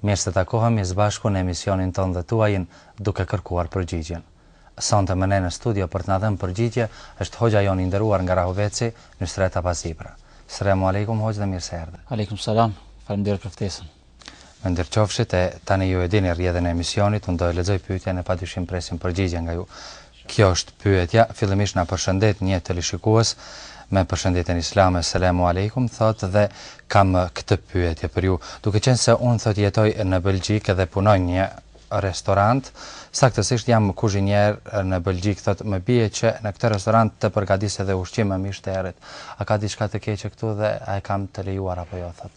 Mirë se takohemi së bashku në emisionin tonë dhe tuajin duke kërkuar përgjigjen. Sonte me ne në studio për të na dhënë përgjigje është hoxha jonë i nderuar nga Rahoveci, Nusret Abazibra. Selamu alejkum hoxhë dhe mirë se erdhe. Alejkum selam, faleminderit për ftesën. Me nder qofshit, e tani ju e dini rrjedhën e emisionit, unë do e lexoj pyetjen e padyshim presim përgjigje nga ju. Kjo është pyetja, fillimisht na përshëndet një teleshikues me përshëndetjen islame Selamu Alejkum thotë dhe kam këtë pyetje për ju duke qenë se unë thotë jetoj në Belgjikë dhe punoj në një restorant saktësisht jam kuzhinier në Belgjikë thotë më bie që në këtë restorant të përgatis edhe ushqim me mish derri a ka diçka të keqe këtu dhe a e kam të lejuar apo jo thotë.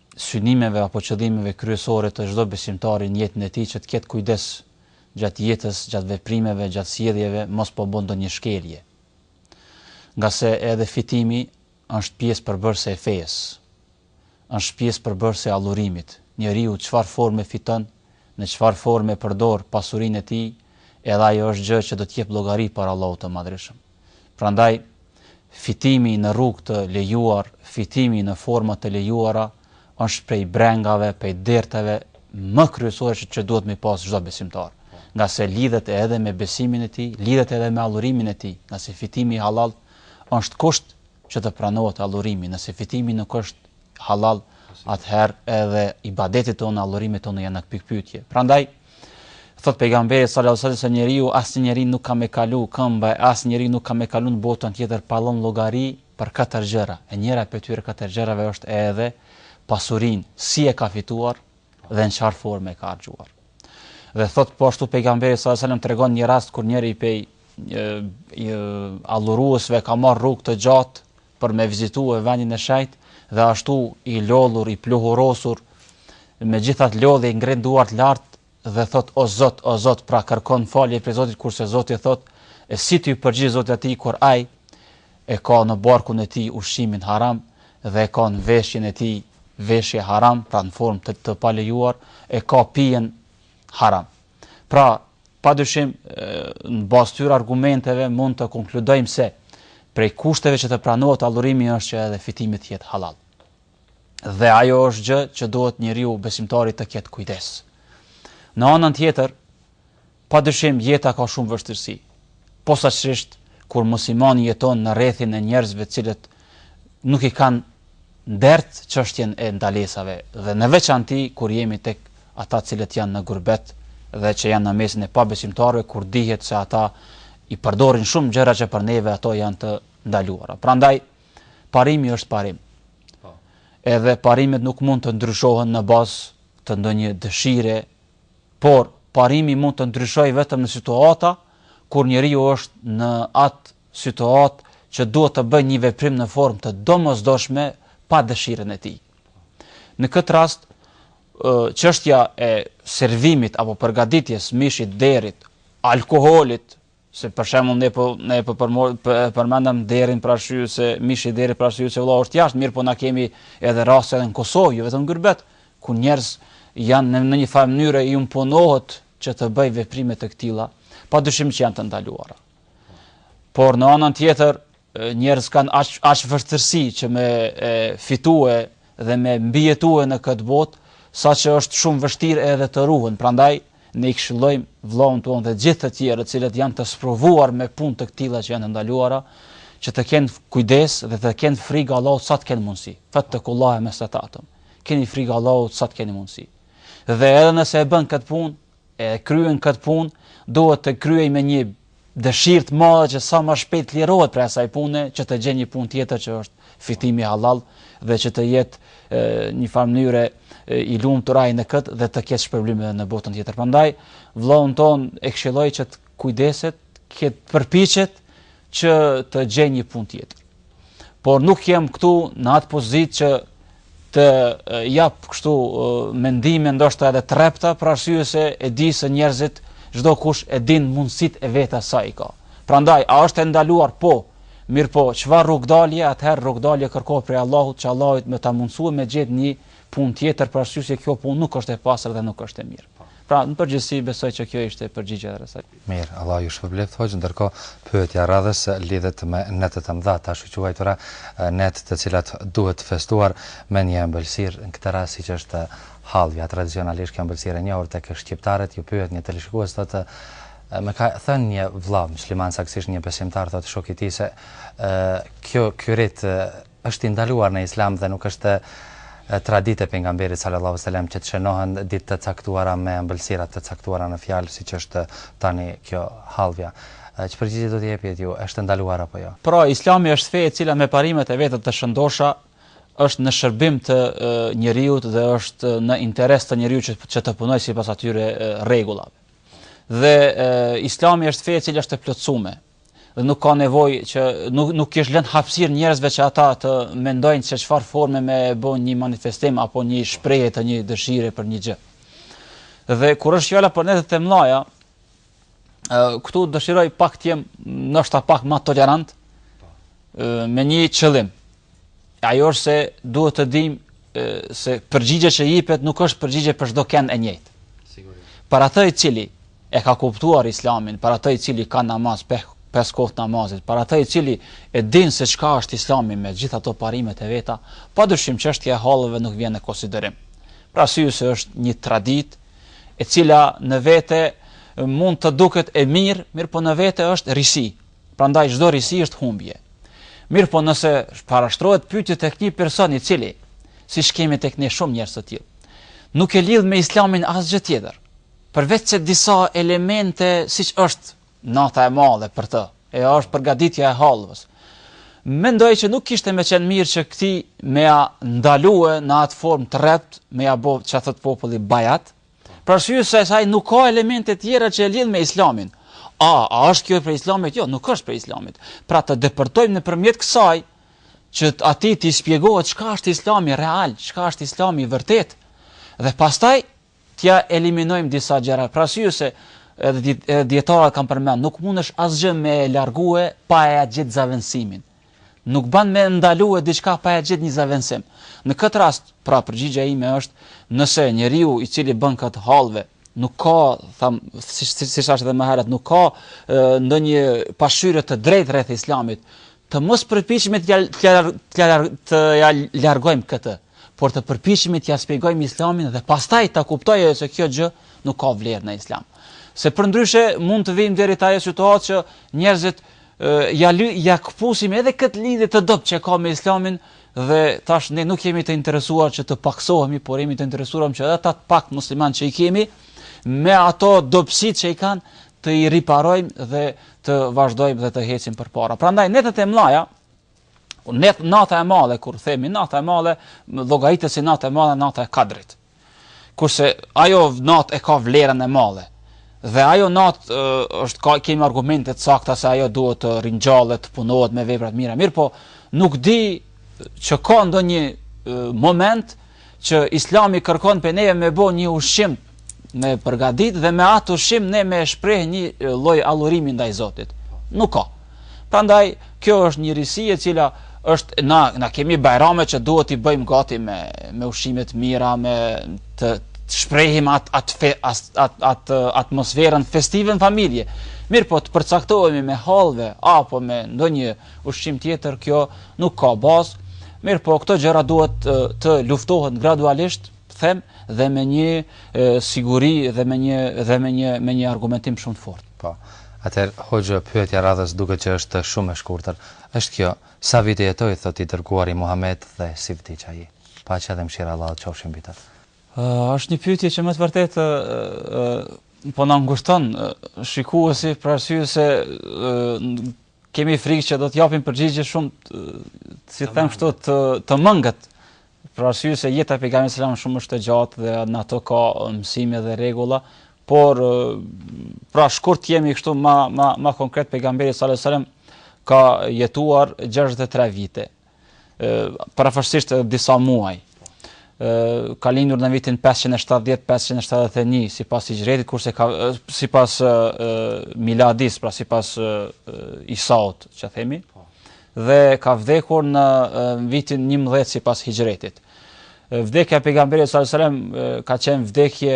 synimeve apo qëllimeve kryesore të çdo besimtari në jetën e tij që të ketë kujdes gjatë jetës, gjatë veprimeve, gjatë sjelljeve, mos po bën ndonjë shkelje. Ngase edhe fitimi është pjesë përbërëse e fejës. Është pjesë përbërëse e adhurimit. Njeriu çfarë forme fiton, në çfarë forme përdor pasurinë e tij, edhe ajo është gjë që do të jep llogari para Allahut të Madhreshëm. Prandaj, fitimi në rrugë të lejuar, fitimi në forma të lejuara, është prej brengave, prej derteve më kryesore që, që duhet me pas çdo besimtar. Nga se lidhet edhe me besimin e tij, lidhet edhe me adhurimin e tij, nga se fitimi i halal është kusht që të pranohet adhurimi, nëse fitimi nuk është halal, atëherë edhe ibadetet tona, adhurimet tona janë në pikëpyetje. Prandaj, Thotë Pejgamberi sallallahu alaihi wasallam se njeriu asnjë njeri nuk ka me kalu këmba e asnjë njeri nuk ka me kalu në botën tjetër pa dhon llogari për katër gjëra. E njëra prej këtyre katër gjërave është edhe pasurinë, si e ka fituar dhe në çfarë forme e ka harxhuar. Dhe thotë po ashtu Pejgamberi sallallahu alaihi wasallam tregon një rast kur njëri prej një, një adhuruesve ka marrë rrugë të gjatë për me vizitu vendin e shenjtë dhe ashtu i lodhur, i pluhurosur, me gjithë atë lodhje i ngren duart lart dhe thotë, O Zot, o Zot, pra kërkon falje prej Zotit kurse Zoti i thotë, E si t'i përgjigjet Zoti atij kur ai e ka në barkun e tij ushqimin haram dhe e ka në veshjen e tij veshje haram, pra në formë të, të palejuar, e ka pijen haram. Pra, pa dyshim, në bazë t'tyre argumenteve mund të konkludojmë se prej kushteve që të pranohet adhurimi është që edhe fitimi të jetë halal. Dhe ajo është gjë që duhet njeriu besimtari të ketë kujdes. Në anën tjetër, pa dyshim jeta ka shumë vështirësi. posaçërisht kur muslimani jeton në rrethin e njerëzve të cilët nuk i kanë dert çështjen e ndalesave dhe në veçanti kur jemi tek ata të cilët janë në gurbet dhe që janë në mesin e pabesimtarëve kur dihet se ata i përdorin shumë gjëra që për neve ato janë të ndaluara. Prandaj parimi është parim. Po. Edhe parimet nuk mund të ndryshohen në bazë të ndonjë dëshire Por, parimi mund të ndryshojë vetëm në situata kur njeriu është në atë situatë që duhet të bëjë një veprim në formë të domosdoshme pa dëshirën e tij. Në këtë rast, çështja e servimit apo përgatitjes, mishit derrit, alkoolit, Se për shembull ne po ne po përmendim derrin për arsye se mishi i derrit për arsye se vëllau është jashtë, mirëpo na kemi edhe raste edhe në Kosovë, jo vetëm në gurbet, ku njerëz janë në në një farë mënyre iu imponohet që të bëjë veprime të këtilla, padyshim që janë të ndaluara. Por në anën tjetër, Njerëz kanë aq aq vështirësi që me fitue dhe me mbijetue në këtë botë, saqë është shumë vështirë edhe të ruhen. Prandaj ne i këshillojmë vëllaun tonë dhe gjithë të tjerët, të cilët janë të sprovuar me punë të këtilla që janë të ndaluara, që të kenë kujdes dhe të kenë frikë Allahut sa të kenë mundësi. Fattakullaha mastatatum. Keni frikë Allahut sa të keni mundësi. Dhe edhe nëse e bën këtë punë, e kryen këtë punë, duhet të kryej me një dëshirë të madhe që sa më shpejt të lirohet prej asaj pune, që të gjejë një punë tjetër që është fitimi hallall dhe që të jetë një farë mënyre i lumtur ai në këtë dhe të ketë shpërblim edhe në botën tjetër. Prandaj vëllaun tonë e këshilloj që të kujdeset, e të përpiqet që të gjejë një punë tjetër. por nuk jam këtu në atë pozitë që të jap kështu mendime ndoshta edhe të rrepta për arsye se e di se njerëzit çdokush e din mundësitë e veta sa i ka. Prandaj a është e ndaluar? Po. Mirëpo, çfarë rrugëdalje, atëherë rrugëdalje kërko prej Allahut, që Allahu me ta mundësue me gjetë një punë tjetër për arsye se kjo punë nuk është e pastër dhe nuk është e mirë. Pra, në përgjithësi besoj që kjo ishte përgjigja e saj. Mirë, Allahu ju shpërbleftë hoxhë, ndërkohë pyetja e radhës lidhet me netët e mëdha, të ashtuquajtura net të cilat duhet festuar me një ëmbëlsirë, në këtë rast siç është hallva, tradicionalisht kjo ëmbëlsirë e njohur tek shqiptarët, ju pyet një teleshikues thotë më ka thënë një vëlla mysliman, saktësisht një besimtar thotë shoku i tij se kjo ky rit Është i ndaluar në Islam dhe nuk është traditë e Pejgamberit sallallahu alejhi ve selem që të shënohen ditë të caktuara me ëmbëlsira të caktuara në fjalë siç është tani kjo hallvja. Ç'përgjigje do t'i jepnit ju, është e ndaluar apo jo? Pra, Islami është fe e cila me parimet e veta të shëndosha është në shërbim të njeriut dhe është në interes të njeriut që, që të punojë sipas atyre rregullave. Dhe e, Islami është fe e cila është e plotësuar. dhe nuk ka nevojë që nuk nuk kish lënë hapësirë njerëzve që ata të mendojnë se çfarë forme me e bo një manifestim apo një shprehje të një dëshire për një gjë. Dhe kur është fjala për netët e mdhaja, këtu dëshiroj pak të jem ndoshta pak ma tolerant. me një qëllim. Ajo është se duhet ta dimë se përgjigje që jipet nuk është përgjigje për çdo kënd e njëjtë. Për atë i cili e ka kuptuar islamin, për atë i cili ka namaz, pe, pes kohët e namazit, për atë i cili e din se çka është islami me gjitha ato parimet e veta, pa dyshim çështja e hallvës nuk vjen në konsiderim. Për arsye se është një traditë e cila në vete mund të duket e mirë, mirëpo në vete është risi, Prandaj çdo risi është humbje. Mirëpo nëse parashtrohet pyetja tek një person i cili siç kemi tek ne shumë njerëz të tillë, nuk e lidh me Islamin asgjë tjetër, përveç se disa elemente siç është nata e madhe për të, e është përgatitja e hallvës. Mendoj që nuk kishte me qenë mirë që këtij me ja ndalue në atë formë të rreptë, me ja bo që thotë populli bajat, Për arsye se ai nuk ka elemente tjera që e lidh me Islamin. A, a është kjo prej Islamit? Jo, nuk është prej Islamit. Pra të depërtojmë nëpërmjet kësaj që atij t'i shpjegohet çka është Islami real, çka është Islami i vërtet. Dhe pastaj t'ja eliminojmë disa gjëra. Për arsye se edhe dijetarët kanë përmend, nuk mundesh asgjë me e largue pa e gjetë zavendësimin. Nuk ban me ndalue diçka pa e gjetë një zavendësim. Në këtë rast, pra përgjigja ime është, nëse njeriu i cili bën këtë hallvë, nuk ka, tham, siç si, si thash edhe më herët, nuk ka ndonjë pasqyrë të drejtë rreth Islamit, të mos përpiqemi të t'ja largojmë këtë, por të përpiqemi t'ja shpjegojmë Islamin dhe pastaj ta kuptojë se kjo gjë nuk ka vlerë në Islam. Se përndryshe mund të vijmë deri te ajo situatë që njeriut ja, ja kpusim edhe këtë lidhje të dobët që e ka me Islamin dhe tash ne nuk jemi të interesuar që të pakësohemi, por jemi të interesuar që edhe ata pak muslimanë që i kemi me ato dobësi që i kanë t'i riparojmë dhe të vazhdojmë dhe të hecim përpara. Prandaj netët e mdhaja Në nata e madhe kur themi nata e madhe, llogaritet si nata e madhe, nata e Kadrit. Kurse ajo natë e ka vlerën e madhe. Dhe ajo natë është ka kemi argumente të sakta se ajo duhet të ringjallet, të punohet me vepra të mira. Mirëpo, nuk di që ka ndonjë moment që islami kërkon prej neve me bo një ushqim me përgaditë dhe me atë ushqim ne me shpreh një lloj adhurimi ndaj Zotit. Nuk ka. Prandaj, kjo është një risi e cila është, na, na kemi bajrame që duhet t'i bëjmë gati me, me ushqime të mira, me të, të shprehim atë at, at, at, at, atmosferën festive në familje. Mirëpo të përcaktohemi me hallvë apo me ndonjë ushqim tjetër kjo nuk ka bazë, mirëpo këto gjëra duhet të luftohen gradualisht, them dhe me një siguri dhe me një dhe me një me një argumentim shumë të fortë. Po. Atëherë, hoxhë, pyetja e radhës duket që është shumë e shkurtër. Është kjo, sa vite jetoi thotë i dërguari Muhamed dhe si vdiq ai? Paqja dhe mëshira e Allahut qofshin mbi të. Është një pyetje që me të vërtetë po na ngushton shikuesi për arsye se Kemi frikë që do të japim përgjigje shumë si them kështu të të mangët. Për arsye se jeta e pejgamberit sallallahu shumë është e gjatë dhe në ato ka mësime dhe rregulla, por pra shkurt të jemi kështu më më më konkret pejgamberi sallallahu alajhi wasallam ka jetuar 63 vite. përafërsisht disa muaj. Ka lindur në vitin 570-571 sipas hixhretit, kurse ka, sipas Miladis, pra sipas Isaut, që themi, dhe ka vdekur në vitin 11 sipas hixhretit. Vdekja e pejgamberit sallallahu alajhi wasallam ka qenë vdekje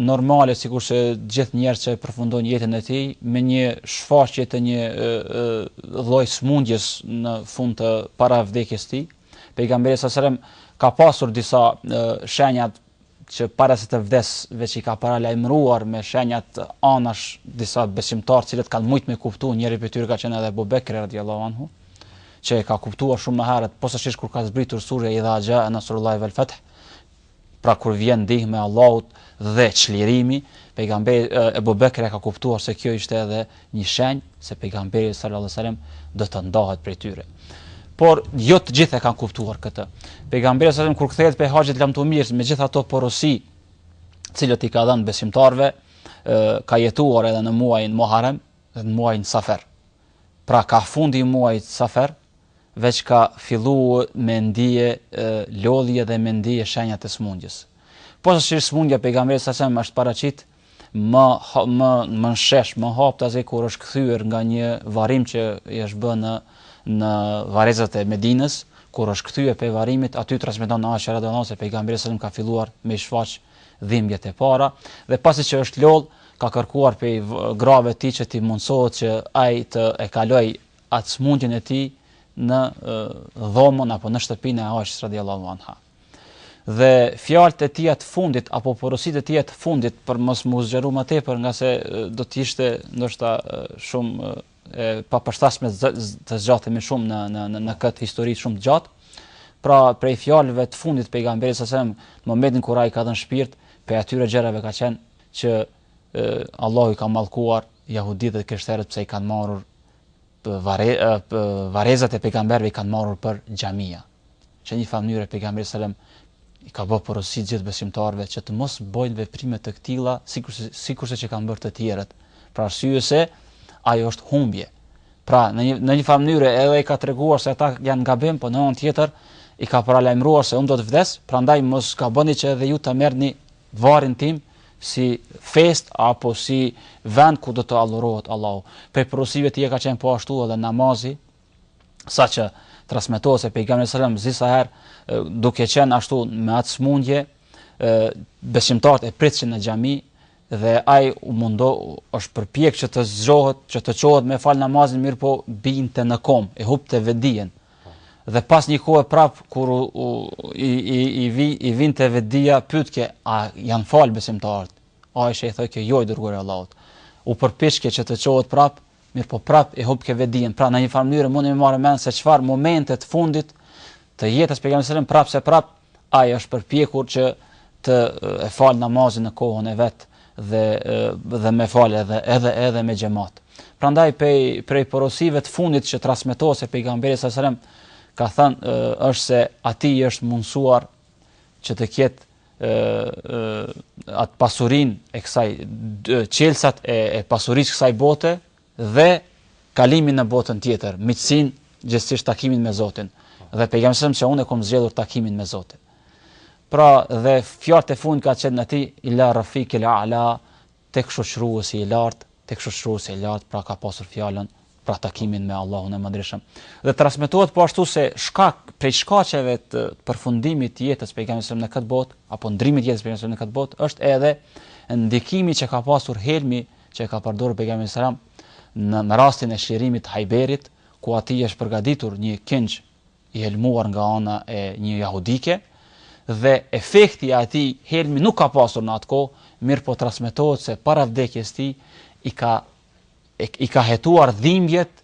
normale sikurse gjithë njerëzit që përfundojnë jetën e tij me një shfaqje të një lloj smundjes në fund të para vdekjes së tij. Pejgamberi sallallahu alajhi wasallam ka pasur disa shenja që para se të vdesë veç i ka paralajmëruar me shenjat anash disa besimtarë të cilët kanë mujt me kuptu njëri prej tyre ka qenë edhe Ebu Bekri radhiyallahu anhu. që e ka kuptuar shumë më herët, posaçërisht kur ka zbritur surja Idha Jaa Nasrullahi wal Fath, pra kur vjen ndihma e Allahut dhe çlirimi, pejgamberi Ebu Bekri e ka kuptuar se kjo ishte edhe një shenjë se pejgamberi sallallahu alajhi wasallam do të ndahet prej tyre. Por jo të gjithë e kanë kuptuar këtë. Pejgamberi sallallahu alajhi wasallam kur kthehet prej haxhit lamtumirës me gjithë ato porosi, të cilat i ka dhënë besimtarëve, ka jetuar edhe në muajin Muharrem dhe në muajin Safer. pra ka fundi i muajit Safer, veç ka filluar me ndi lodhje dhe me ndi shenjat e sëmundjes. Po sa ishte sëmundja e pejgamberit alejhi selam është paraqit më më në shesh, më haptazi kur është kthyer nga një varrim që i është bën në në varrezat e Medinës, kur është kthyer pej varrimit, aty transmeton Aisha radhiyallahu anha se pejgamberi alejhi selam ka filluar me i shfaq dhimbjet e para dhe pasi që është lodh ka kërkuar prej grave të tij që t'i mundësohet që ai ta kalojë atë smundjen e tij në dhomën apo në shtëpinë e Aishës radhiyallahu anha. Dhe fjalët e tija të fundit apo porositë e tija të fundit për mos m'u zgjeru më tepër ngase do të ishte ndoshta shumë e papërshtatshme të zgjatemi shumë në në në, në këtë histori shumë të gjatë. Pra, prej fjalëve të fundit të pejgamberit sallallahu alajhi wasallam, në momentin kur ai ka dhënë shpirt, pej atyre gjërave ka qenë që e, Allahu i ka mallkuar jehudit dhe krishterët pse i kanë marrur varre, varrezat e pejgamberëve i kanë marrur për xhamia. Që në njëfarë mënyre Pejgamberi alejhi selam i ka bërë porosi të gjithë besimtarëve që të mos bëjnë veprime të këtilla sikurse sikurse që kanë bërë të tjerët, për arsye se ajo është humbje. Pra, në një në njëfarë mënyre edhe i ka treguar se ata janë gabim, po në anën tjetër i ka paralajmëruar se unë do të vdes, prandaj mos gaboni që edhe ju ta merrni varrin tim si festë apo si vend ku do të adhurohet Allahu. Prej porosive të tjera ka qenë po ashtu edhe namazi, saqë transmetohet se pejgamberi sallallahu alajhi wasallam disa herë duke qenë ashtu me atë smundje besimtarët e pritshin në xhami dhe ai u mundo është përpjek që të zgjohet, që të çohet me fal namazin, mirëpo binte në komë, e hupte vetdijen. Dhe pas një kohë prap kur u, u, i i i vi i vinte vetdia pyetke a janë fal besimtarët. Aisha i thotë që jo i dërguar i Allahut. U përpiqke që të çohet prap mirëpo prapë e hupke vetëdijen. Pra në një farë mënyre mundemi me marrë mend se çfarë momente të fundit të jetës pejgamberit sallallahu prapë se prapë ai është përpjekur që ta fal namazin në kohën e vet dhe dhe me fal edhe edhe edhe me xhemat. Prandaj pej prej porosive të fundit që transmetohet se pejgamberi sallallahu ka thënë është se atij i është mundsuar që të ketë atë pasurin e kësaj çelsat e, e pasurisë së kësaj bote dhe kalimin në botën tjetër, miqësinë gjegjësisht takimin me Zotin dhe pejgamberi alejhi selam se unë e kam zgjedhur takimin me Zotin. Pra dhe fjalët e fundit ka qenë atij ila rafikil ala tek Shoqëruesi i Lartë, tek Shoqëruesi i Lartë pra ka pasur fjalën pra takimin me Allahun e Madhërishëm. Dhe transmetohet po ashtu se shkak prej shkaqeve të përfundimit të jetës pejgamberit alejhi selam në këtë botë apo ndrimit të jetës pejgamberit në këtë botë është edhe ndikimi që ka pasur helmi që e ka përdorur pejgamberi alejhi selam në rastin e çlirimit të Hajberit, ku atij është përgatitur një kingj i helmuar nga ana e një jahudike, dhe efekti i atij helmi nuk ka pasur në atë kohë, mirëpo transmetohet se para vdekjes së tij i ka i ka hetuar dhimbjet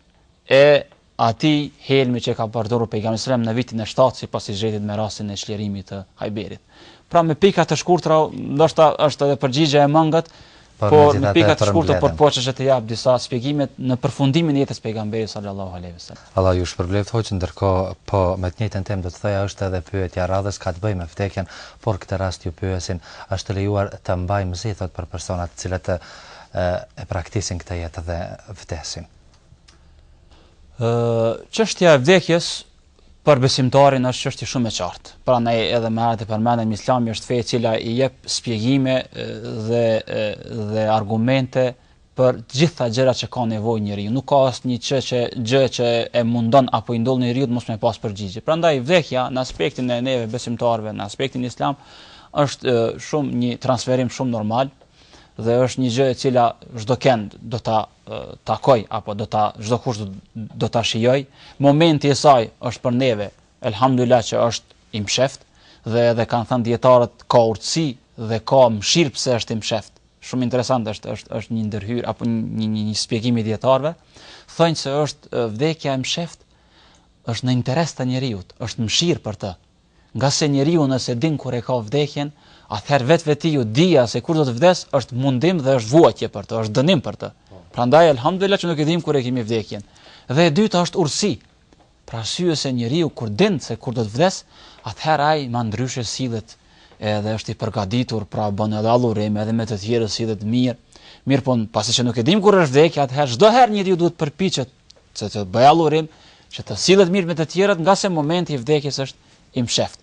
e atij helmi që e ka përdorur pejgamberi alejhi selam në vitin e shtatë sipas hixhretit me rastin e çlirimit të Hajberit. Pra me pika të shkurtra, ndoshta është edhe përgjigja e mangët, Por në pika të shkurtër u përpoqa të jap disa shpjegime në përfundimin e jetës pejgamberit sallallahu alejhi ve sellem. Allah ju shpërbleftë hoxhë ndërkohë po me të njëjtën temë do të thoja është edhe pyetja e radhës ka të bëjë me vdekjen por këtë rast ju pyesin a është të lejuar të mbajmë zi thotë për personat të cilët e braktisin këtë jetë dhe vdesin. Çështja e vdekjes Për besimtarin është çështje shumë e qartë. Prandaj edhe më herët e përmendëm Islami është fe e cila i jep shpjegime dhe dhe argumente për të gjitha gjërat që ka nevojë njeriu. Nuk ka asnjë çë që gjë që e mundon apo i ndodh njeriut mos me pas përgjigje. Prandaj vdekja në aspektin e neve besimtarëve, në aspektin islam është shumë një transferim shumë normal dhe është një gjë e cila çdo kënd do ta takoj apo do ta çdo kush do ta shijoj. Momenti i saj është për neve, elhamdulillah që është i msheft dhe edhe kanë thënë dijetarët ka urtësi dhe ka mshirë pse është i msheft. Shumë interesant është është është një ndërhyrje apo një një një shpjegim i dijetarëve. Thonë se është vdekja e msheft është në interes të njeriut, është mshirë për të. Ngase njeriu nëse din kur e ka vdekjen, atëherë vetvetiu dija se kur do të vdesë është mundim dhe është vuajtje për të, është dënim për të. Prandaj elhamdulilah që nuk e dimë kur e kemi vdekjen. Dhe e dyta është urtësi. Për arsye se njeriu kur din se kur do të vdesë, atëherë ai më ndryshe sillet edhe është i përgatitur, pra bën edhe adhurim edhe me të tjerë sillet mirë. Mirëpo, pasi që nuk e dimë kur është vdekja, atëherë çdo herë njeriu duhet përpiqet që të bëjë adhurim, që të sillet mirë me të tjerët, ngase momenti i vdekjes është i msheft.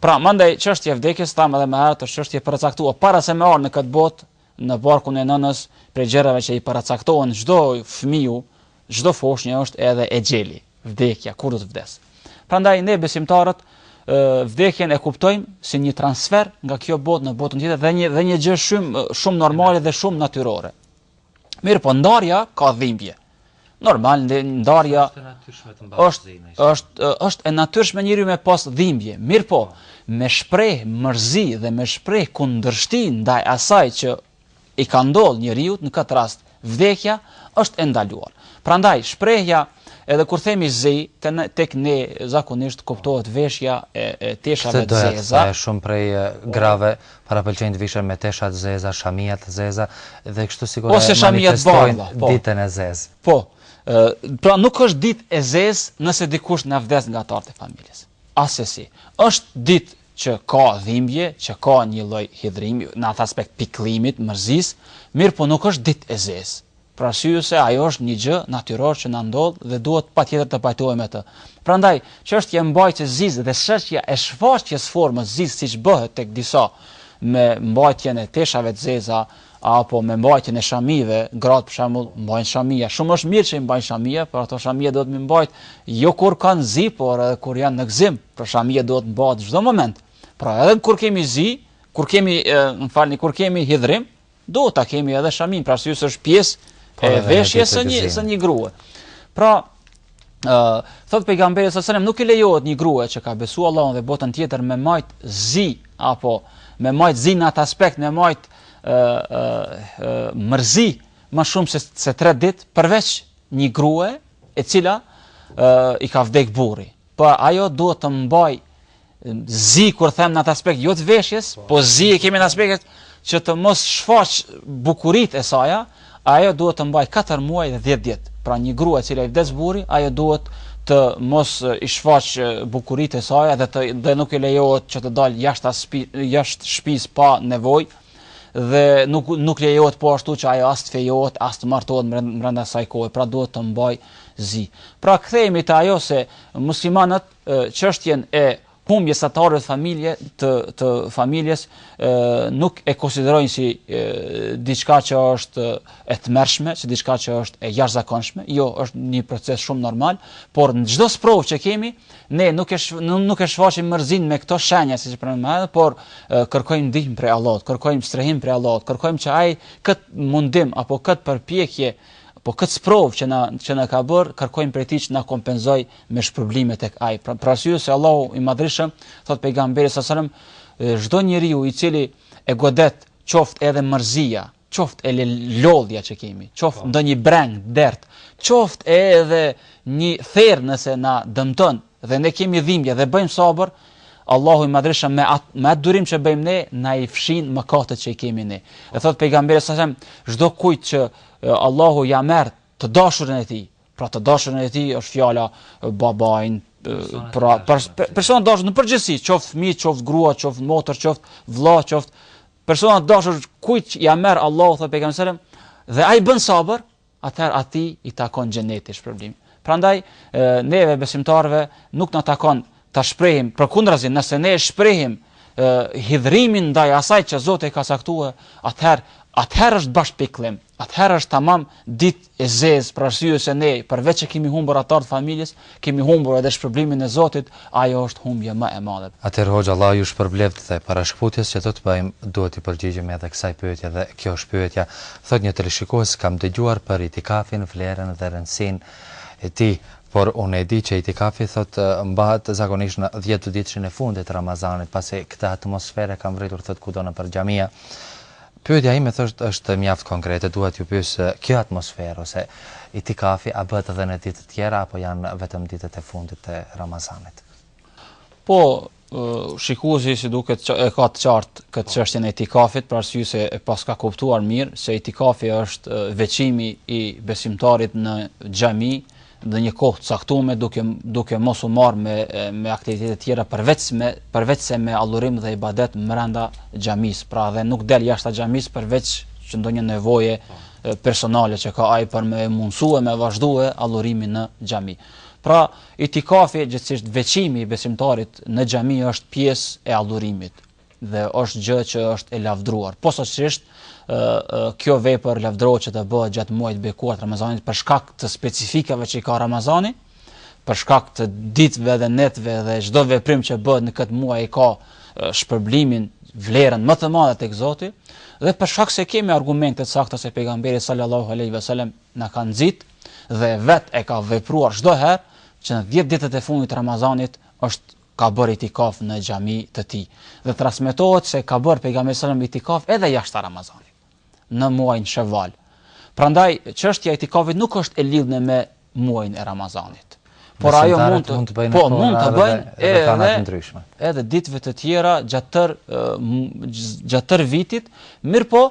Pra, mandej, çështja e vdekjes, thamë edhe më herët, është çështje e paracaktuar, para se me ardh në këtë botë, në barkun e nënës, prej gjërave që i paracaktohen çdo fëmiu, çdo foshnje është edhe exheli, vdekja, kur do të vdes. Prandaj, ne besimtarët, vdekjen e kuptojmë si një transfer nga kjo botë në botën tjetër dhe një dhe një gjë shumë shumë normale dhe shumë natyrore. Mirpo ndarja ka dhimbje. Normal ndarja është e natyrshme të mbash është, është është e natyrshme njeriu me pas dhimbje. Mirpo me shpreh mërzi dhe me shpreh kundërshti ndaj asaj që i ka ndodhur njeriut në këtë rast vdekja është e ndaluar. Prandaj shprehja edhe kur themi zi te ne, tek ne zakonisht kuptohet veshja e, e teshave të zeza. Është shumë prej grave Parapëlqejnë të vishen me tesha të zeza, shamia të zeza dhe kështu sikur e manifestojnë ditën e zezë. Po. Pra nuk është ditë e zezë nëse dikush na vdes nga antarët e familjes. Assesi. Është ditë që ka dhimbje, që ka një lloj hidhrimi, në atë aspekt pikëllimit, mërzisë, mirëpo nuk është ditë e zezë. Për arsye se ajo është një gjë natyror që na ndodh dhe duhet patjetër të pajtohemi me të. Prandaj, çështja e mbajtjes zisë dhe çështja e shfaqjes formës zisë siç bëhet tek disa me mbajtjen e teshave të zeza apo me mbajtjen e shamive, gratë për shembull mbajnë shamia, shumë është mirë që i mbajnë shamia, por ato shamia duhet me mbajt jo kur kanë zi, por edhe kur janë në gëzim. Pra shamia duhet të mbahet çdo moment. Pra edhe kur kemi zi, kur kemi, më falni, kur kemi hidhrim, Duhet ta kemi edhe shamin, për arsye se është pjesë po, e veshjes së një së një grue. Pra, ë thot pejgamberi alejhi selam nuk i lejohet një grue që ka besu Allahun dhe botën tjetër me majt zi apo me majt zi në atë aspekt me majt ë ë ë mërzi më shumë se se 3 ditë përveç një grue e cila ë i ka vdek burri. Po ajo duhet të mbaj Zi kur them në atë aspekt jo të veshjes, po, po zi e kemi në aspekt që të mos shfaq bukurit e saja, ajo duhet të mbaj 4 muaj dhe 10 ditë. Pra një grua e cila i vdes burri, ajo duhet të mos i shfaq bukurit e saja dhe të dhe nuk i lejohet që të dalë jashtë shpi, jashtë shpisë pa nevojë dhe nuk nuk lejohet po ashtu që ajo as të fejohet, as të martohet brenda asaj kohe, pra duhet të mbaj zi. Pra kthehemi te ajo se muslimanët çështjen e humbjes së anëtarëve të familje të të familjes nuk e konsiderojnë si diçka që është e tmerrshme, si diçka që është e jashtëzakonshme, jo, është një proces shumë normal, por në çdo sprovë që kemi, ne nuk e nuk e shfaqim mërzin me këto shenja siç po e përmendëm, por kërkojmë ndihmë prej Allahut, kërkojmë strehim prej Allahut, kërkojmë që ai kët mundim apo kët përpjekje apo kët sprovë që na që na ka bër, kërkojmë prej tij që na kompenzoj me shpërblime tek Ai. Pra, për arsye se Allahu i Madhërishëm, thot pejgamberi sa selam, çdo njeriu i cili e godet qoftë edhe mërzia, qoftë edhe lodhja që kemi, qoftë po. ndonjë breng, dert, qoftë edhe një therr nëse na dëmton dhe ne kemi dhimbje dhe bëjmë sabër, Allahu i madhërishëm me atë me atë durim që bëjmë ne na i fshin mëkatet që i kemi ne. E thot pejgamberi sa selam, çdo kujt që Allahu ja merr të dashurën e tij, Pra të dashurën e tij është fjala babain, pra persona të dashur në përgjithësi, qoftë fëmijë, qoftë grua, qoftë motër, qoftë vëlla, qoftë persona të dashur kujt ja merr Allahu thot pejgamberi selam dhe ai bën sabër, atëherë atij i takon xheneti shpërblim. Prandaj neve besimtarëve nuk na takon ta shprehim, përkundrazi nëse ne shprehim hidhrimin ndaj asaj që Zoti ka caktuar, atëherë atëherë është bash pikllim. atëherë është tamam ditë e zezë për arsye se ne përveç që kemi humbur anëtar të familjes, kemi humbur edhe shpërblimin e Zotit, ajo është humbje më e madhe. Atëherë hoxhë Allahu ju shpërbleftë dhe para shkputjes që do të bëjmë duhet t'i përgjigjemi edhe kësaj pyetje dhe kjo është pyetja, thotë një teleshikues kam dëgjuar për itikafin vlerën dhe rëndësinë e tij, por unë e di që itikafi thotë mbahet zakonisht në dhjetë ditëshin e fundit të Ramazanit, pasi këtë atmosferë e kam vërejtur thotë kudo nëpër xhamia, Pyetja ime thotë është mjaft konkrete, dua t'ju pyes kjo atmosferë ose Itikafi a bëhet edhe në ditë të tjera apo janë vetëm ditët e fundit të Ramazanit? Po, shikuesi si duket e ka të qartë këtë çështjen e Itikafit për arsye se e paska kuptuar mirë se Itikafi është veçimi i besimtarit në xhami në një kohë të caktuar duke duke mos u marr me me aktivitete të tjera përveç me përveç se me adhurim dhe ibadet brenda xhamisë, pra dhe nuk del jashtë xhamisë përveç që ndonjë nevoje personale që ka ai për me mundësua me vazhdue adhurimin në xhami. Pra, itikafi gjithsesi veçimi i besimtarit në xhami është pjesë e adhurimit. dhe është gjë që është e lavdruar. Posaçërisht, kjo vepër lavdërohet që të bëhet gjatë muajit të bekuar të Ramazanit për shkak të specifikave që i ka Ramazani, për shkak të ditëve dhe netëve dhe çdo veprim që bëhet në këtë muaj ka shpërblimin, vlerën më të madhe tek Zoti dhe për shkak se kemi argumente të sakta se pejgamberi sallallahu alaihi wasallam na ka nxit dhe vet e ka vepruar çdo herë që në 10 ditët e fundit të Ramazanit është ka bërë itikaf në xhami të tij dhe transmetohet se ka bërë pejgamberi sallallahu alajhi wasallam itikaf edhe jashtë Ramazanit, në muajin Shevval. Prandaj çështja e itikafit nuk është e lidhne me muajin e Ramazanit. Por ajo mund të mund të bëjnë po mund të bëjnë edhe kanë të ndryshme. Edhe ditëve të tjera gjatë tër gjatë tër vitit, mirëpo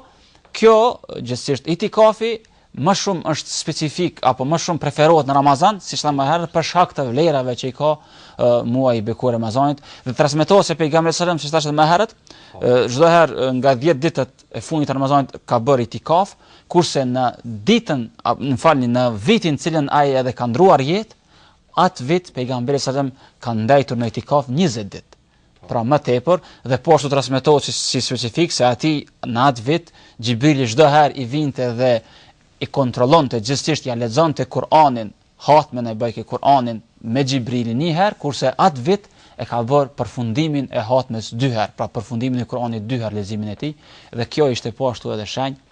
kjo gjithsesi itikafi më shumë është specifik apo më shumë preferohet në Ramazan, siç thamë më herët, për shkak të vlerave që i ka muaji i bekuar Ramazanit, dhe transmetohet se pejgamberi sallallahu alajhi wasallam siç thamë më herët, çdo herë nga 10 ditët e fundit të Ramazanit ka bërë itikaf, kurse në ditën, më falni, në vitin në të cilin ai edhe ka ndruar jetë, atë vit pejgamberi sallallahu alajhi wasallam ka ndejtur në itikaf 20 ditë. Pra më tepër dhe po ashtu transmetohet si, si specifik se aty në atë vit Xhibrili çdo herë i vinte dhe i kontrollonte gjithsesi ja lexonte Kur'anin, hatmen e bajke Kur'anin me Xhibrilin një herë, kurse atë vit e ka bërë përfundimin e hatmes dy herë, pra përfundimin e Kur'anit dy herë leximin e tij dhe kjo ishte po ashtu edhe shenjë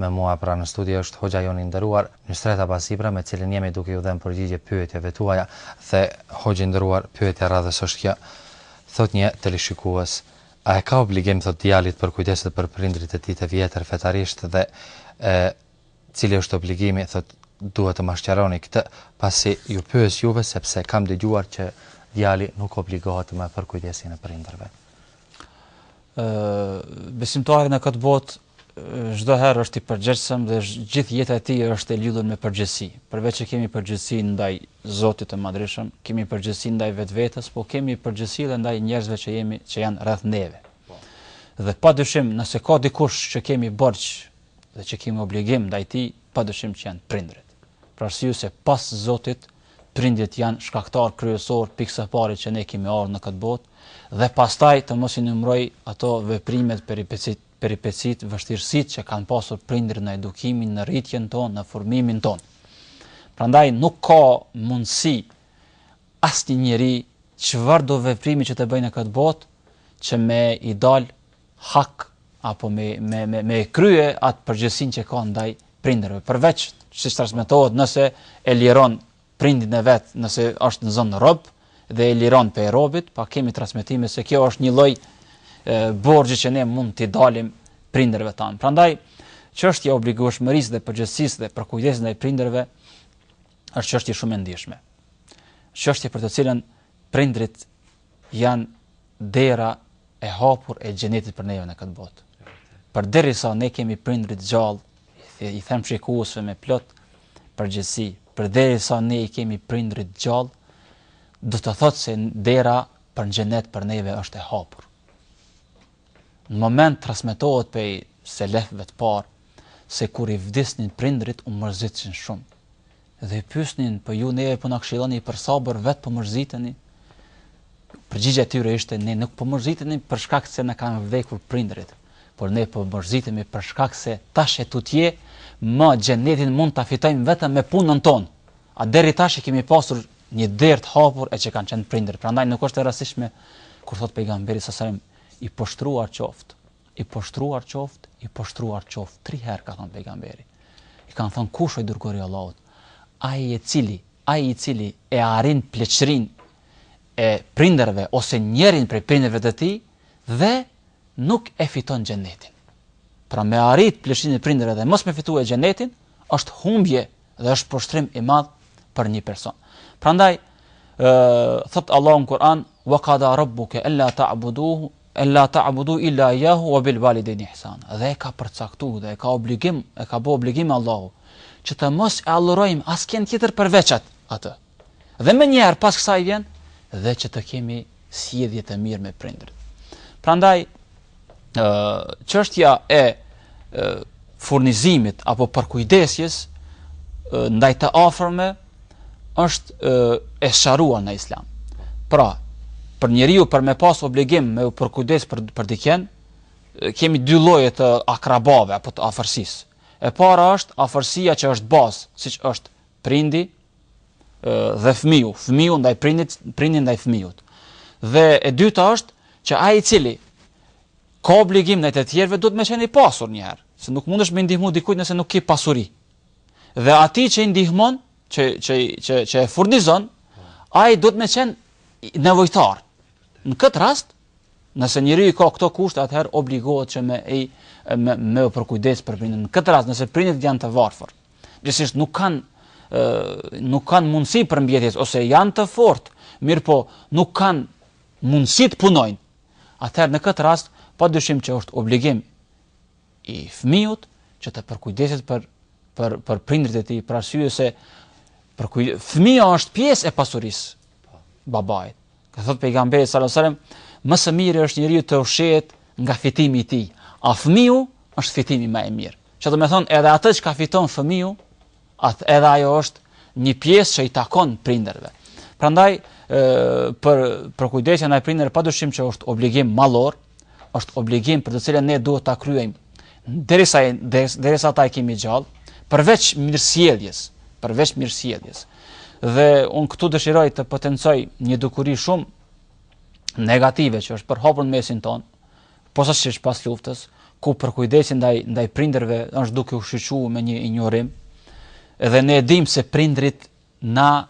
Me mua pra në studio është hoxha ynë i nderuar, Nusret Abas Ibra, me të cilin jemi duke ju dhënë përgjigje pyetjeve tuaja. Dhe, hoxhë i nderuar, pyetja e radhës është kjo, thotë një teleshikues, A e ka obligim, thotë, djali të përkujdeset për prindërit e tij të vjetër fetarisht dhe, e, cili është obligimi, thotë, dua të ma sqaroni këtë, pasi ju pyes juve sepse kam dëgjuar që djali nuk obligohet më për kujdesin e prindërve. Ë besimtari në këtë botë çdo herë është i përgjegjshëm dhe gjithë jeta e tij është e lidhur me përgjegjësi. Përveç që kemi përgjegjësi ndaj Zotit të Madhreshëm, kemi përgjegjësi ndaj vetvetes, po kemi përgjegjësi edhe ndaj njerëzve që jemi që janë rreth neve. Po. Dhe pa dyshim, nëse ka dikush që kemi borxh dhe që kemi obligim ndaj tij, pa dyshim që janë prindërit. Për arsye se pas Zotit Prindit janë shkaktarë kryesorë pikësëpari që ne kemi ardhur në këtë botë dhe pastaj të mos i numëroj ato veprimet, peripecitë, peripecitë, vështirësitë që kanë pasur prindërit në edukimin, në rritjen tonë, në formimin tonë. Prandaj nuk ka mundësi asnjë njeri çfarëdo veprimi që të bëjë në këtë botë që me i dal hak apo me me me e krye atë përgjegjësinë që ka ndaj prindërve. Përveç siç transmetohet nëse e liron prindin e vet, nëse është nxonë rob dhe e liron pej robit, pa kemi transmetime se kjo është një lloj borxhi që ne mund t'i dalim prindërve tanë. Prandaj çështja e obligueshmërisë dhe përgjegjësisë dhe përkujdesjes ndaj prindërve është çështje shumë e ndjeshme. Çështje për të cilën Prindrit janë dera e hapur e xhenetit për neve në këtë botë. Përderisa ne kemi prindrit gjallë, i them shikuesve me plot përgjegjësi, përderisa ne i kemi prindrit gjallë, do të thotë se dera për në xhenet për neve është e hapur. Në moment transmetohet pej selefëve të parë, se kur i vdisnin prindrit, u mërzitëshin shumë. Dhe pyesnin, po ju neve po na këshilloni për sabër vetë po mërziteni? Përgjigja e tyre ishte ne nuk po mërzitemi për shkak se na kanë vdekur prindërit, por ne po mërzitemi për shkak se tash e tutje më xhenetin mund ta fitojmë vetëm me punën tonë. A deri tash e kemi pasur një derë të hapur e që kanë qenë prindër. Prandaj nuk është e rastishme kur thot pejgamberi sa i poshtruar qoftë I poshtruar qoftë, i poshtruar qoftë, tri herë ka thënë Pejgamberi. I kanë thënë, Kush, o i Dërguari i Allahut? Ai i cili, ai i cili e arrin pleqërinë e prindërve ose njërin prej prindërve të tij dhe nuk e fiton Xhenetin. Pra me arrit pleqërinë e prindërve dhe mos me fitu Xhenetin është humbje Dhe është poshtrim i madh për një person. Prandaj ë thot Allahu në Kur'an wa qada rabbuka alla ta'budu alla ta'budu illa iyyahu wa bil walidayni ihsana. Dhe e ka përcaktuar dhe e ka obligim, e ka bo obligim Allahu që të mos e adhurojmë askën tjetër përveç atë. Dhe menjëherë pas kësaj vjen dhe që të kemi sjellje të mirë me prindërit. Prandaj ë çështja e furnizimit apo përkujdesjes ndaj të afërmve është e sharuar në islam. Pra, për njeriu për me pas obligim me u përkujdes për për dikën, kemi dy lloje të akrabave apo të afërsisë. E para është afërsia që është bazë, siç është prindi, dhe fëmiu, fëmiu ndaj prindit, prindi ndaj fëmijut. Dhe e dyta është që ai i cili ka obligim ndaj të tjerëve duhet me qenë i pasur një herë, se nuk mundesh me ndihmu dikujt nëse nuk ke pasuri. Dhe atij që i ndihmon, që që që që e furnizon, ai duhet me qenë nevojtar. Në këtë rast, nëse njeri i ka këto kushte, atëherë obligohet që me i me, me u përkujdes për prindin. Në këtë rast, nëse prindit janë të varfër, Gjithsesi nuk kanë nuk kanë mundësi për mbijetesë ose janë të fortë, mirëpo nuk kanë mundësi të punojnë. Atëherë në këtë rast pa dyshim që është obligim i fëmijut që të përkujdeset për për për prindërit e tij, për arsye se për fëmija është pjesë e pasurisë. babait. Ka thot pejgamberi sallallahu alajhi wasallam, më së miri është njeriu të ushqehet nga fitimi i tij. A fëmiu është fitimi më i mirë. Që domethonë edhe atë që ka fiton fëmiu, atë edhe ajo është një pjesë që i takon prindërve. Prandaj ë për përkujdesja ndaj prindërve pa dyshim që është obligim madhor, është obligim për të cilën ne duhet ta kryejmë derisa derisa ata i kemi gjallë, përveç mirësjelljes, përveç mirësjelljes. Dhe un këtu dëshiroj të potencoj një dukuri shumë negative që është përhapur në mesin ton, posaçërisht pas luftës, ku përkujdesi ndaj ndaj prindërve është duke u shoqëru me një injorim. Edhe ne e dimë se prindrit na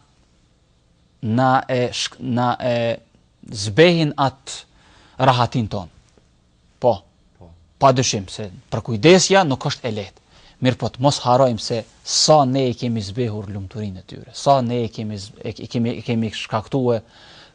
na e na e zbehin at rahatin ton. Po. Po. Pa dyshim se përkujdesja nuk është e lehtë. Mirëpo të mos harrojmë se sa ne e kemi zbehur lumturinë e tyre, sa ne e kemi, e kemi, e kemi shkaktue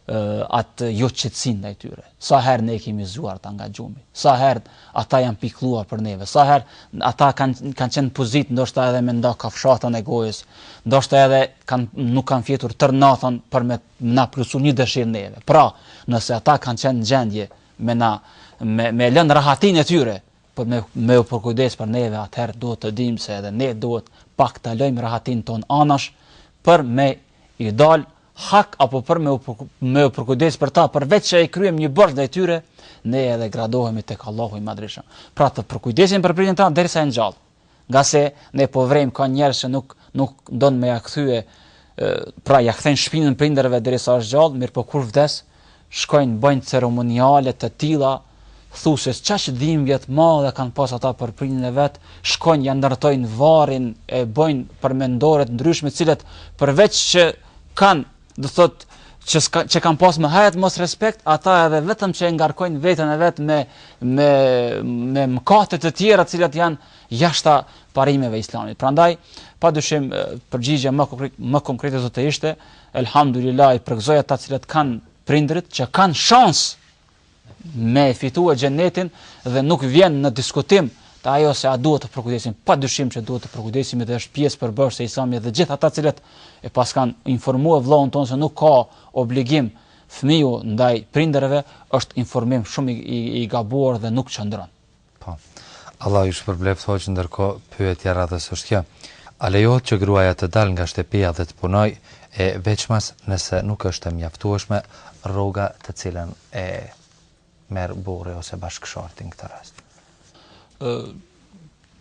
atë joqetësi ndaj tyre, sa herë ne i kemi zgjuar ata nga gjumi, sa herë ata janë pikëlluar për neve, sa herë ata kanë kanë qenë pozit, ndoshta edhe me nda kafshatën e gojës, ndoshta edhe kanë nuk kanë fjetur tërë natën për me na plotësu një dëshirë neve. Pra, nëse ata kanë qenë në gjendje me na me me lënë rahatinë e tyre për me me u përkujdes për neve, atëherë duhet të dimë se edhe ne duhet pak ta lëjmë rahatinë ton anash për me i dal hak apo për me u me u përkujdes për ta përveç se e kryejmë një borxh ndaj tyre, ne edhe gradohemi tek Allahu i Madhërishëm. Pra të përkujdesim për prindërit tanë derisa janë gjallë. Ngase ne po vrejmë ka njerëz që nuk nuk don me ja kthye pra ja kthejnë shpinën prindërve derisa është gjallë, mirëpo kur vdes, shkojnë bëjnë ceremoniale të tilla, thuse qaq dhimbje të madhe kanë pas ata për prindin e vet, shkojnë ja ndërtojnë varrin e bëjnë përmendore të ndryshme, të cilat përveç që kanë Do thot që ska, që kanë pas më herët mosrespekt, ata edhe vetëm që e ngarkojnë veten e vet me me me mëkate të tjera të cilat janë jashta parimeve t'islamit. Prandaj, pa dyshim përgjigja më konkret, më konkrete do të ishte elhamdulillah i përgëzoj ata të cilët kanë prindrit që kanë shans me e fitue xhennetin dhe nuk vjen në diskutim ajo se a duhet të përkujdesemi, pa dyshim që duhet të përkujdesemi dhe është pjesë përbërëse e islamit dhe gjithë ata cilët e paskan informue vllaun tonë se nuk ka obligim fëmiju ndaj prindërve, është informim shumë i, i, i gabuar dhe nuk qëndron. Po. Allah ju shpërbleftë hoxhë ndërkohë pyetja e radhës është kjo a lejohet që gruaja të dalë nga shtëpia dhe të punojë e veçmas nëse nuk është e mjaftueshme rroga të cilën e merr burri ose bashkëshorti në këtë rast. Ë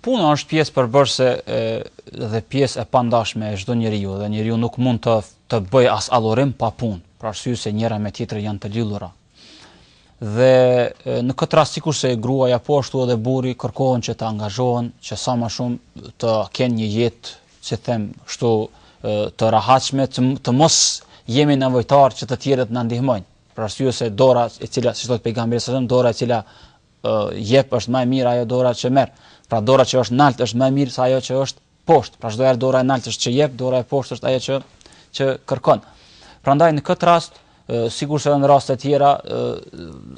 puna është pjesë përbërëse e, dhe pjesë e pandashme e çdo njeriu dhe njeriu nuk mund të të bëjë as adhurim pa punë, për arsye se njëra me tjetrën janë të lidhura. Dhe në këtë rast sikurse gruaja po ashtu edhe burri kërkohen që të angazhohen, që sa më shumë të kenë një jetë, si them, kështu të rahatshme, të, të mos jemi nevojtar që të tjerët na ndihmojnë. Për arsye se dora e cila, siç thotë Pejgamberi sa dora e cila uh, jep është më e mirë ajo dora që merr. Pra dora që është nalt është më e mirë se ajo që është Poshtë, pra çdo herë dora e naltë është që jep, dora e poshtë është ajo që që kërkon. Prandaj në këtë rast, sikurse edhe në raste të tjera,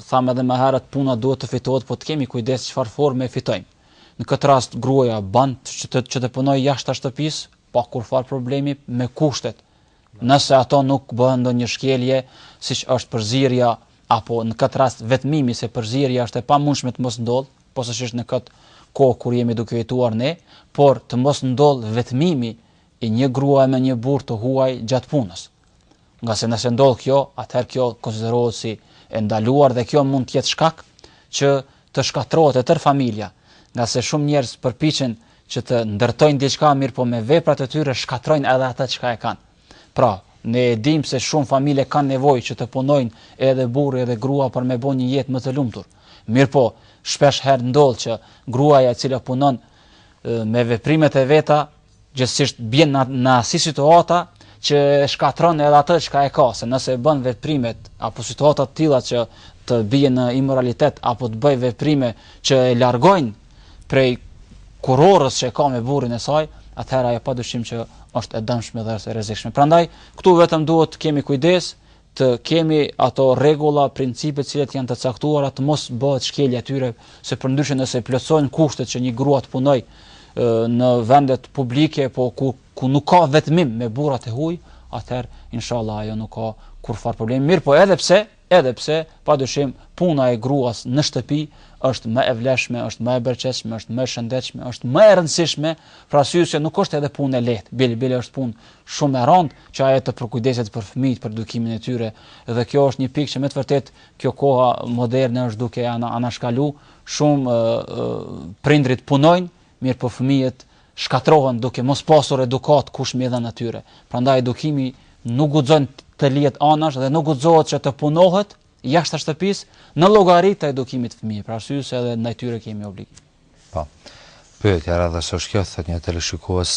thamë edhe më herët, puna duhet të fitohet, po të kemi kujdes çfarë forme e fitojmë. Në këtë rast gruaja ban që të që të punojë jashtë shtëpisë, pa kurrfarë problemi me kushtet Nëse ato nuk bëhen ndonjë shkelje, siç është përzierja, apo në këtë rast vetmimi, se përzierja është e pamundshme të mos ndodhë, posaçërisht në këtë kohë kur jemi duke jetuar ne, por të mos ndodhë vetmimi i një gruaje me një burrë të huaj gjatë punës. Ngase nëse ndodh kjo, atëherë kjo konsiderohet si e ndaluar dhe kjo mund të jetë shkak që të shkatërrohet e tërë familja, ngase shumë njerëz përpiqen që të ndërtojnë diçka, mirëpo me veprat e tyre shkatërrojnë edhe atë çka e kanë. Pra, ne e dimë se shumë familje kanë nevojë që të punojnë edhe burri edhe gruaja për me bo një jetë më të lumtur. Mirëpo, shpesh herë ndodh që gruaja e cila punon me veprimet e veta Gjithsesi bjen në asi situata që e shkatërron edhe atë çka e ka, se nëse bën veprime apo situata të tilla që të bie në imoralitet apo të bëjë veprime që e largojnë prej kurorës që e ka me burrin e saj, atëherë ajo padyshim që është e dëmshme dhe është e rrezikshme. Prandaj këtu vetëm duhet të kemi kujdes të kemi ato rregulla, principe të cilat janë të caktuara të mos bëhet shkelja e tyre, se përndryshe nëse plotësojnë kushtet që një grua të punojë në vendet publike, apo ku ku nuk ka vetmim me burrat e huaj, atëherë inshallah ajo nuk ka kurrfarë problemi. Mirëpo edhe pse, edhe pse padyshim puna e gruas në shtëpi është më e vlefshme, është më e bereqetshme, është më e shëndetshme, është më e rëndësishme, për arsye se nuk është edhe punë e lehtë. Bile bile është punë Shumë e rëndë që ajo të përkujdeset për fëmijët, për edukimin e tyre dhe kjo është një pikë që me të vërtetë kjo koha moderne është duke anashkalu, shumë prindër punojnë, mirëpo fëmijët shkatërrohen duke mos pasur edukatë kush me dhënë atyre. Prandaj edukimi nuk guxon të lihet anash dhe nuk guxohet që të punohet jashtë shtëpisë në llogari të edukimit të fëmijëve, për arsye se edhe ndaj tyre kemi obligim. Po. Pyetja e radhës është kjo, thotë një teleshikues,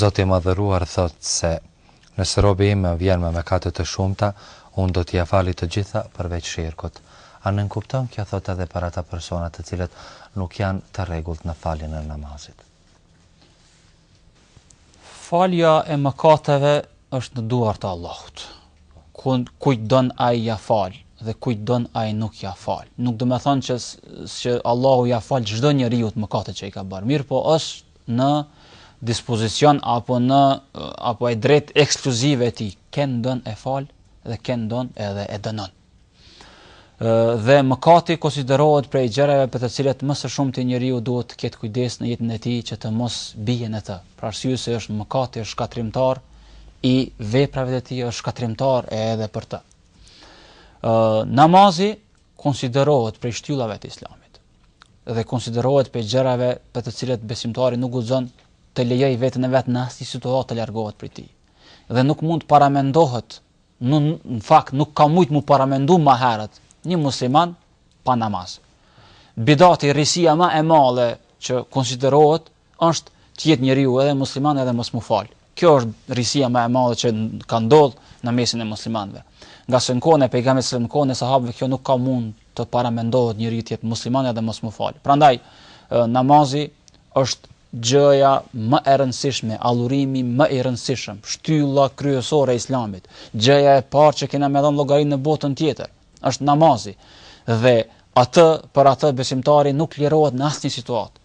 Zoti i Madhëruar thotë se, Nëse robi im më vjen me mëkate të shumta, unë do t'ia fali të gjitha, përveç shirkut. A nënkupton kjo, thotë, edhe për ata persona të cilët nuk janë të rregullt në faljen e namazit? Falja e mëkateve është në duart e Allahut. Kujt don ai ja fal dhe kujt don ai nuk ja fal. Nuk domethënë që që Allahu ja fal çdo njeriut mëkatet që i ka bërë. Mirëpo është në dispozicion apo në apo e drejt ekskluzive e tij, ken don e fal dhe ken don edhe e dënon. Dhe mëkati konsiderohet prej gjërave për të cilat më së shumti njeriu duhet të ketë kujdes në jetën e tij që të mos bie në të. Për arsye se është mëkati është shkatrimtar i veprave të tij është shkatrimtar edhe për të. Ë namazi konsiderohet prej shtyllave të Islamit dhe konsiderohet prej gjërave për të cilat besimtari nuk guxon të lejojë veten e vet në asnjë situatë të largohet prej tij. Dhe nuk mund të paramendohet Në fakt nuk ka mujt mu paramendu ma herët një musliman pa namaz. Bidati risia ma e madhe që konsiderohet është të jetë njeriu edhe musliman edhe mos mu fal. Kjo është risia ma e madhe që ka ndodh në mesin e muslimanëve. Ngase në kohën e Pejgamberit sallallahu alajhi wasallam, kohën e sahabëve kjo nuk ka mujt të paramendohet njeriu të jetë musliman edhe mos mu fal. Prandaj namazi është Gjëja më e rëndësishme, adhurimi më i rëndësishëm, shtylla kryesore e Islamit, gjëja e parë që kena me dhënë llogari në botën tjetër, është namazi. Dhe atë, për atë besimtari nuk lirohet në asnjë situatë.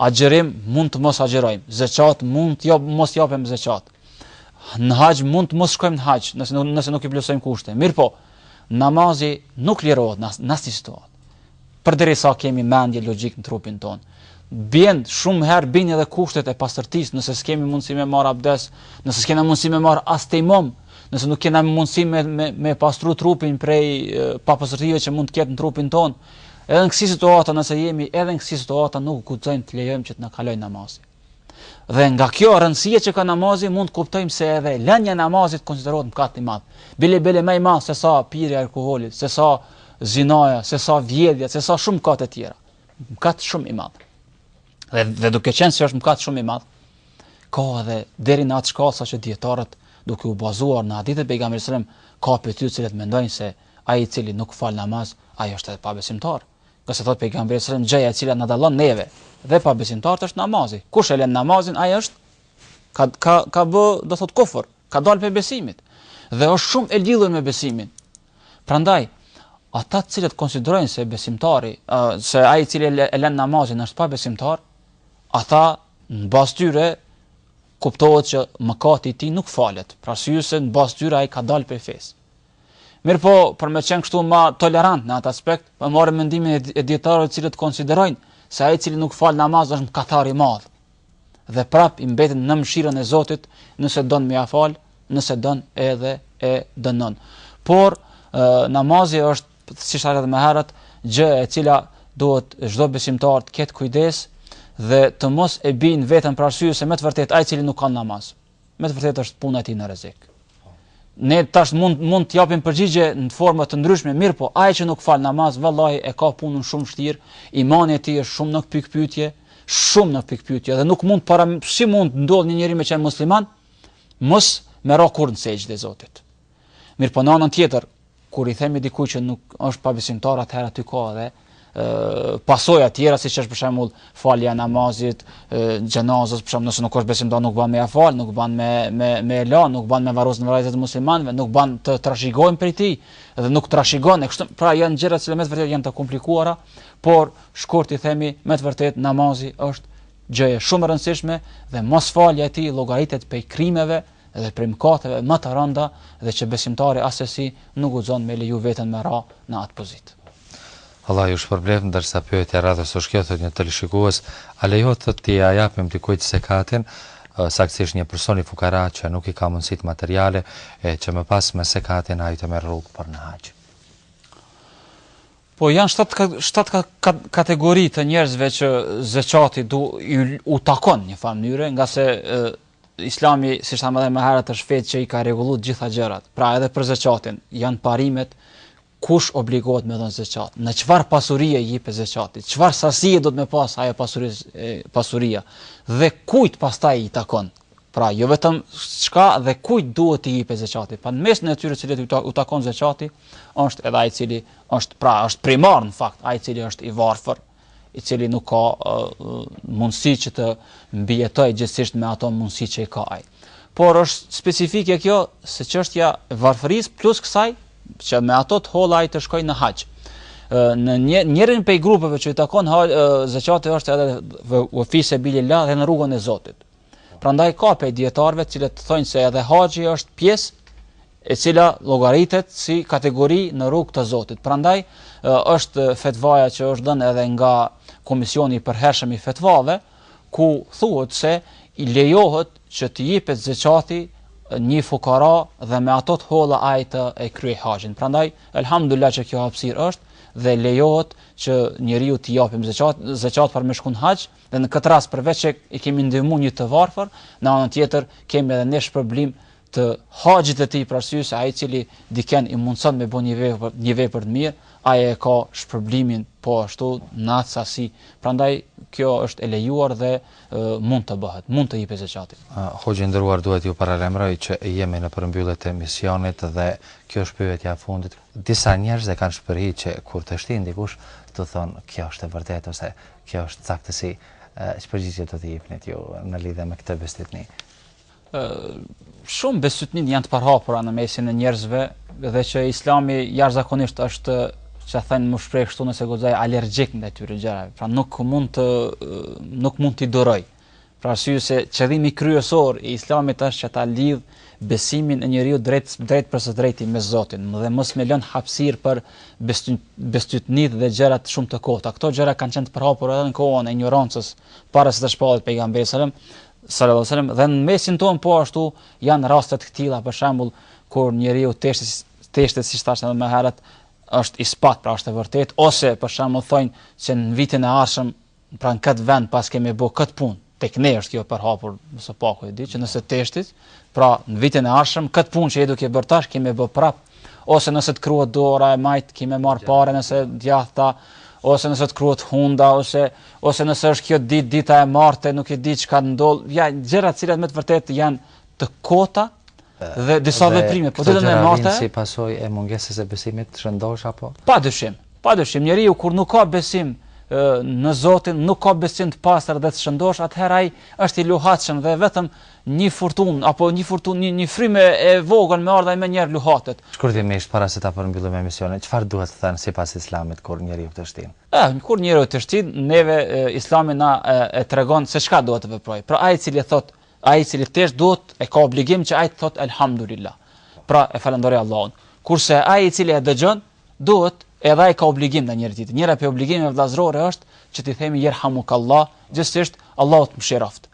Agjërim mund të mos agjërojmë, zeqat mund të mos japim zeqat. Në haxh mund të mos shkojmë në haxh, nëse nëse nuk i plotësojmë kushte. Mirpo, namazi nuk lirohet në asnjë situatë. Përderisa kemi mendje e logjikë në trupin tonë, bien shumë herë bin edhe kushtet e pastërtisë, nëse s'kemi mundësi me marrë abdes, nëse s'kena mundësi me marrë as tejemum, nëse nuk kena mundësi me me me pastru trupin prej papastërtive që mund të ketë në trupin tonë, edhe në kësi situata nëse jemi edhe në kësi situata nuk guxojmë të lejojmë që të na kalojë namazi. Dhe nga kjo rëndësi që ka namazi mund të kuptojmë se edhe lënia e namazit konsiderohet mëkat i madh. Bile bile më i madh se sa pirja e alkoolit, se sa zinaja, se sa vjedhja, se sa shumë mëkate tjera. Mëkat shumë i madh. Dhe dhe duke qenë se është mëkat shumë i madh, ka edhe deri në atë shkallë që dietarët duke u bazuar në hadithe të pejgamberit sallallahu alajhi wasallam, ka prej tyre të cilët mendojnë se ai i cili nuk fal namaz, ai është edhe pabesimtar. Ngase thotë pejgamberi sallallahu alajhi wasallam, gjëja e cila na dallon neve dhe pabesimtarët është namazi. Kush e lën namazin, ai është ka ka ka bë, do thotë kufër, ka dalë pe besimit. Dhe është shumë e lidhur me besimin. Prandaj ata të cilët konsiderojnë se besimtari, uh, se ai i cili e lën namazin është pabesimtar, ata në bazë tyre kuptohet që mëkati i tij nuk falet. Për arsye se në bazë tyre ai ka dalë pe fesë. Mirëpo, për me qenë kështu ma tolerant në atë aspekt, me marrë mendimin e dijetarëve të cilët konsiderojnë se ai cili nuk fal namaz është mkatar i madh. Dhe prap i mbetet në mshiren e Zotit nëse don me ja fal, nëse don edhe e dënon. Por, namazi është, siç thamë më herët, gjë e cila duhet çdo besimtar të ketë kujdes dhe të mos e bjen veten për arsye se me të vërtet ai cili nuk ka namaz. me të vërtetë është puna e tij në rrezik. Ne tash mund mund të japim përgjigje në forma të ndryshme, mirëpo ai që nuk fal namaz, vallahi e ka punën shumë vështirë, imani i tij është shumë në pikpyetje, shumë në pikpyetje dhe nuk mund paramendoj si mund të ndodhë një njeri me qenë musliman mos me ra kur në sexhde Zotit. Mirëpo në anën tjetër, Kur i themi dikujt që nuk është pabesimtar, atëherë aty ka edhe pasoja të tjera siç është për shembull falja e namazit, xhenazës, për shembull nëse nuk është besimtar nuk bën me ia fal, nuk bën me me e la, nuk bën me e varros në varrezat e muslimanëve, nuk bën të trashëgojmë prej tij dhe nuk trashëgon e kështu. Pra janë gjëra që me të vërtetë janë të komplikuara, por shkurt i themi me të vërtetë namazi është gjë shumë e rëndësishme dhe mosfalja e tij llogaritet prej krimeve dhe prej mëkateve më të rënda dhe që besimtari assesi nuk guxon me leju veten me ra në atë pozitë. Allah ju shpërbleftë, ndërsa pyetja e radhës është kjo, thotë një teleshikues, a lejohet thotë t'ia japim dikujt zekatin, saktësisht një personi fukara që nuk i ka mundësitë materiale e që më pas me zekatin ai të merr rrugë për në haxh. Po janë shtat shtat kategori të njerëzve që zekati u takon në një farë mënyre, ngase Islami, siç thamë edhe më herët, është fe që i ka rregulluar të gjitha gjërat. Pra edhe për zakatin janë parimet kush obligohet me dhënë zakat, në çfarë pasurie jepet zakati, çfarë sasie duhet me pas ajo pasuri pasuria dhe kujt pastaj i takon. Pra jo vetëm çka dhe kujt duhet t'i jepet zakati, pra në mesin e atyre që u takon zakati, është edhe ai i cili është pra është primar në fakt, ai i cili është i varfër, i cili nuk ka mundësi që të mbijetojë gjithësisht me ato mundësi që i ka ai. Por është specifike kjo se çështja e varfërisë plus kësaj që me ato të holla ai të shkojë në haxh. Në njërin prej grupeve që i takon zakati është edhe ue fi sebililah dhe në rrugën e Zotit. Prandaj ka prej dijetarëve të cilët thonë se edhe haxhi është pjesë e cila llogaritet si kategori në rrugë të Zotit. Prandaj është fetvaja që është dhënë edhe nga Komisioni i Përhershëm i Fetvave, ku thuhet se lejohet që t'i jepet zeqati një fukara dhe me ato të holla ai të e kryej haxhin. Prandaj elhamdulilah që kjo hapësirë është dhe lejohet që njeriut t'i japim zeqat, zeqat për me shku n'haxh, Dhe në këtë rast përveç që i kemi ndihmu një të varfër, në anën tjetër kemi edhe ne shpërblim të haxhit të tij për arsye se ai i cili diken i mundëson me bo një vepër, një vepër të mirë, ai e ka shpërblimin po ashtu në atë sasi. Prandaj kjo është e lejuar dhe e, mund të bëhet, mund të jepet zekati. Hoxhë i nderuar duhet ju paralajmëroj që jemi në përmbyllje të emisionit dhe kjo është pyetja e fundit. Disa njerëz e kanë shprehi që kur teshtin dikush të thonë kjo është e vërtetë ose Kjo është saktësi. Ç'përgjigje do t'i jepnit ju në lidhje me këtë bestytni? Shumë bestytni janë të përhapura në mesin e njerëzve dhe që Islami jashtëzakonisht është ç'me thënë me u shpreh kështu nëse guxoj alergjik ndaj tyre gjërave. Pra nuk mund të nuk mund t'i duroj. për arsye se qëllimi kryesor i Islamit është që ta lidh besimin e njeriut drejt drejt për së drejti me Zotin, dhe mos me lënë hapësirë për bestytnitë dhe gjëra të shumë të kota. Këto gjëra kanë qenë të përhapura edhe në kohën e injorancës para se të shpallej pejgamberi sallallahu alajhi wasallam dhe në mesin tonë po ashtu janë raste të këtilla për shembull kur njeriu teshtit teshtit siç thashë edhe më herët është ispat, pra është e vërtet, ose për shembull thonë se në vitin e ardhshëm Pra në këtë vend pas kemi bo këtë punë, tek ne është kjo përhapur më së paku e di që nëse teshtit, pra në vitin e arshëm, këtë punë që je duke bërë tash, kemi bo prap, ose nëse të kruhet dora e majtë, ki me marrë pare nëse djathta, ose nëse të kruhet hunda, ose, ose nëse është kjo dit, dita e martë, nuk e di çka ndodhë, ja, gjëra të cilat me të vërtet janë të kota dhe disa veprime po ditën e martë si pasojë e mungesës së besimit të shëndosh apo pa dyshim pa dyshim njeriu kur nuk ka besim në Zotin nuk ka besim të pastër dhe të shëndosh atëherë ai është i luhatshëm dhe vetëm një furtun apo një furtun një, një frymë e vogël me ardh ai menjëherë luhatet shkurtimisht para se ta përmbyllim emisionin çfarë duhet të thënë sipas islamit kur njeriu teshtin e eh, kur njeriu teshtin neve islami na e, e tregon se çka duhet të veprojë pra ai i cili thotë Ai i cili tesht duhet, e ka obligim që ai të thotë Elhamdulillah, pra e falënderoj Allahun. Kurse ai i cili e dëgjon, duhet, edhe ai ka obligim ndaj njëri tjetrit. Njëra prej obligimeve vëllazërore është që t'i themi Yerhamukallah, gjithsesi Allahu të mëshiroftë.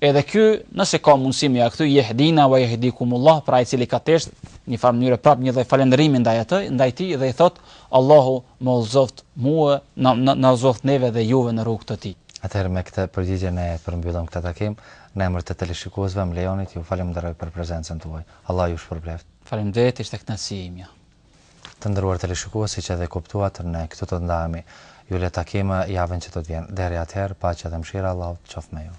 Edhe ky, nëse ka mundësi me ia kthy Yehdina wa yahdikumullah, pra ai i cili ka tesht në një farë mënyre prapë një lloj falënderimi ndaj atij, ndaj tij dhe i thotë Allahu më udhëzoftë mua, na na udhëzoftë neve dhe juve në rrugë të tij. Atëherë me këtë përgjigje ne përmbyllëm këtë takim. Në emër të teleshikuesve, më lejoni t'ju falënderoj për prezencën tuaj. Allahu ju shpërbleftë! Faleminderit, ishte kënaqësi e imja. Të nderuar teleshikues, siç edhe kuptuat, ne këtu do të ndahemi. Ju le takim javën që do të vijë. Deri atëherë, paqja dhe mëshira e Allahut qoftë me ju.